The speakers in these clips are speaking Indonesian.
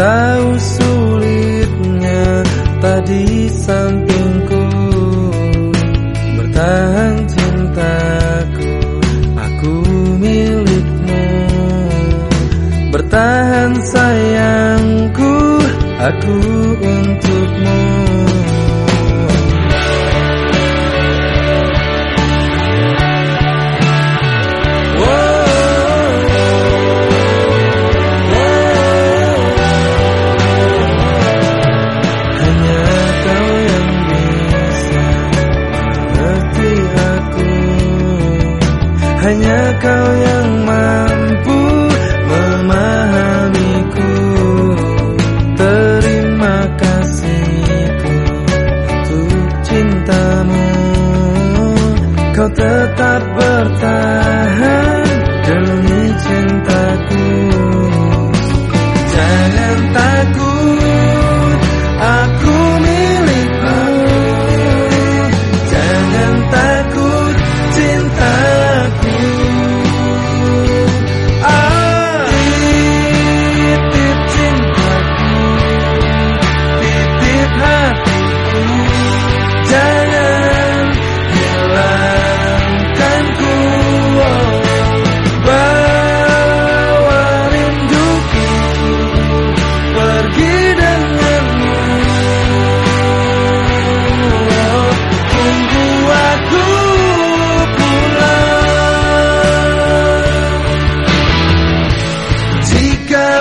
tahu sulitnya tadi sampingku. Bertahan cintaku Aku milikmu. Bertahan sayangku Aku untukmu Hanya kau yang mampu memahamiku. Terima kasihku untuk cintamu. Kau tetap bertahan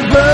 never